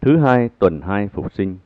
Thứ hai tuần hai phục sinh.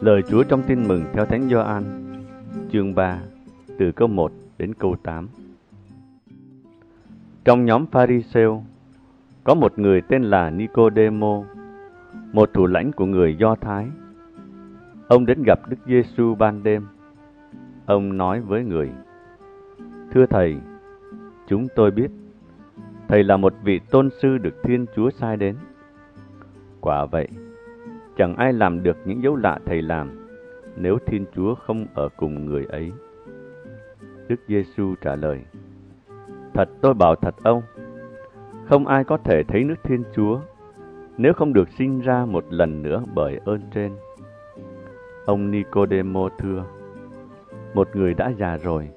Lời Chúa trong tin mừng theo Thánh Gioan, chương 3, từ câu 1 đến câu 8. Trong nhóm Pharisêu, có một người tên là Nicodemo, một thủ lãnh của người Do Thái. Ông đến gặp Đức Giêsu ban đêm. Ông nói với người: "Thưa thầy, chúng tôi biết thầy là một vị tôn sư được Thiên Chúa sai đến. Quả vậy, Chẳng ai làm được những dấu lạ thầy làm nếu Thiên Chúa không ở cùng người ấy. Đức Giêsu trả lời: Thật tôi bảo thật ông, không ai có thể thấy nước Thiên Chúa nếu không được sinh ra một lần nữa bởi ơn trên. Ông Nicodemo thưa: Một người đã già rồi,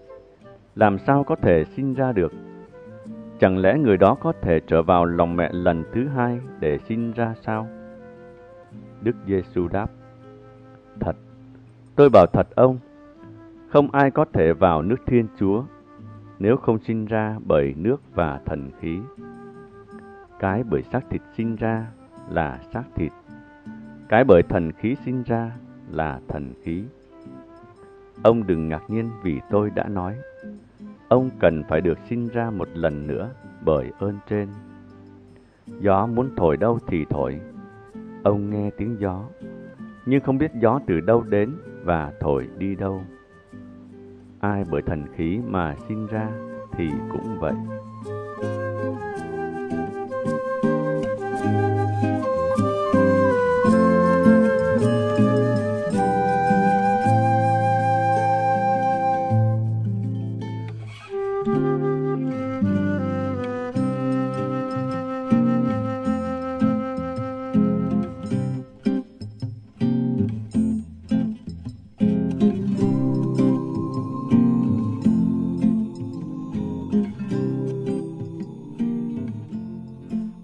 làm sao có thể sinh ra được? Chẳng lẽ người đó có thể trở vào lòng mẹ lần thứ hai để sinh ra sao? Đức Giêsu đáp: Thật, tôi bảo thật ông, không ai có thể vào nước Thiên Chúa nếu không sinh ra bởi nước và thần khí. Cái bởi xác thịt sinh ra là xác thịt, cái bởi thần khí sinh ra là thần khí. Ông đừng ngạc nhiên vì tôi đã nói, ông cần phải được sinh ra một lần nữa bởi ơn trên. Gió muốn thổi đâu thì thổi, Ông nghe tiếng gió, nhưng không biết gió từ đâu đến và thổi đi đâu. Ai bởi thần khí mà sinh ra thì cũng vậy.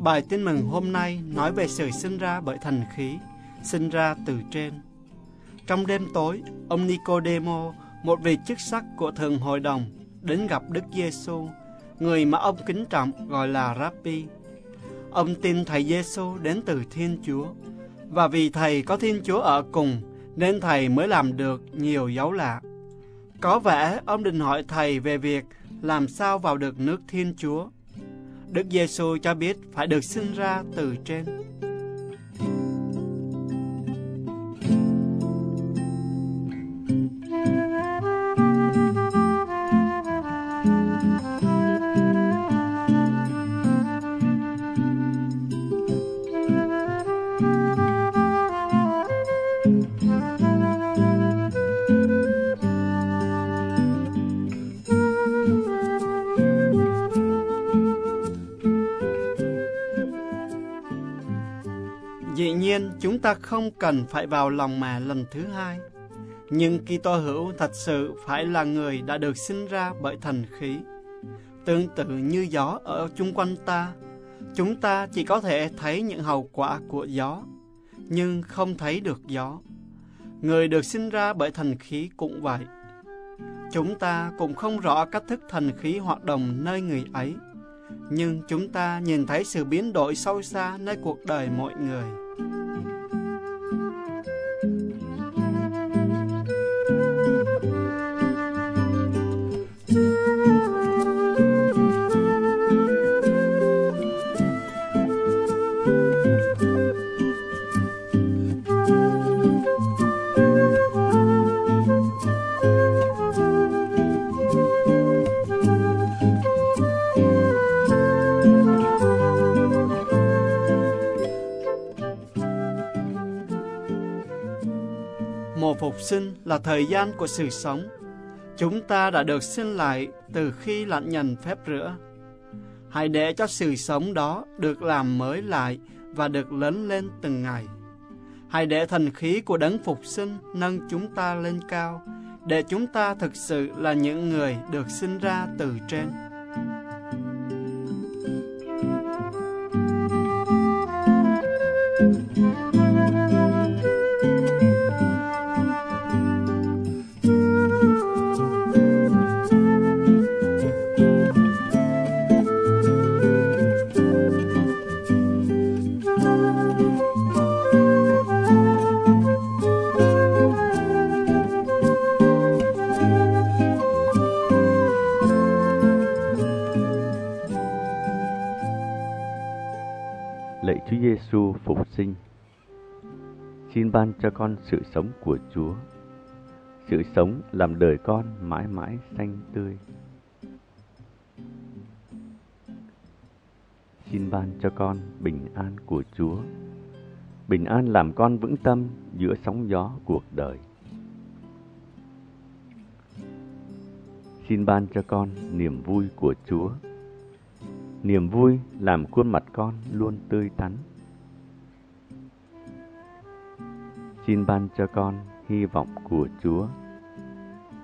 Bài tin mừng hôm nay nói về sự sinh ra bởi thần khí, sinh ra từ trên. Trong đêm tối, ông Nicodemo, một vị chức sắc của thường hội đồng, đến gặp Đức Giêsu, người mà ông kính trọng gọi là Rabbi. Ông tin thầy Giêsu đến từ Thiên Chúa, và vì thầy có Thiên Chúa ở cùng, nên thầy mới làm được nhiều dấu lạ. Có vẻ ông định hỏi thầy về việc làm sao vào được nước Thiên Chúa Đức Giêsu cho biết phải được sinh ra từ trên. Dĩ nhiên, chúng ta không cần phải vào lòng mẹ lần thứ hai. Nhưng Kitô hữu thật sự phải là người đã được sinh ra bởi thần khí. Tương tự như gió ở chung quanh ta, chúng ta chỉ có thể thấy những hậu quả của gió, nhưng không thấy được gió. Người được sinh ra bởi thần khí cũng vậy. Chúng ta cũng không rõ cách thức thần khí hoạt động nơi người ấy, nhưng chúng ta nhìn thấy sự biến đổi sâu xa nơi cuộc đời mọi người. Sinh là thời gian của sự sống. Chúng ta đã được sinh lại từ khi lãnh nhận phép rửa. Hãy để cho sự sống đó được làm mới lại và được lớn lên từng ngày. Hãy để thần khí của đấng phục sinh nâng chúng ta lên cao, để chúng ta thực sự là những người được sinh ra từ trên. Giêsu phục sinh. Xin ban cho con sự sống của Chúa. Sự sống làm đời con mãi mãi xanh tươi. Xin ban cho con bình an của Chúa. Bình an làm con vững tâm giữa sóng gió cuộc đời. Xin ban cho con niềm vui của Chúa niềm vui làm khuôn mặt con luôn tươi tắn. Xin ban cho con hy vọng của Chúa,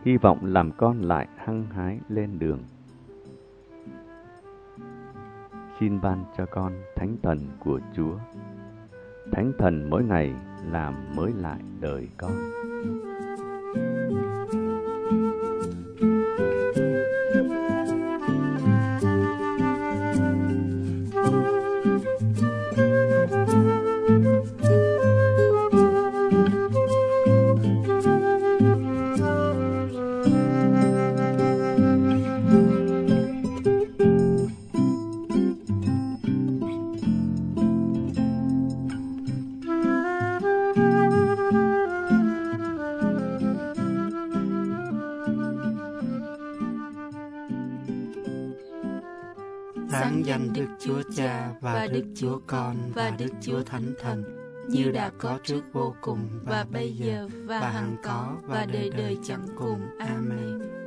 hy vọng làm con lại hăng hái lên đường. Xin ban cho con thánh thần của Chúa, thánh thần mỗi ngày làm mới lại đời con. Và Đức Chúa Con và Đức Chúa Thánh Thần, như đã có trước vô cùng và bây giờ và hằng có và đời đời chẳng cùng. Amen.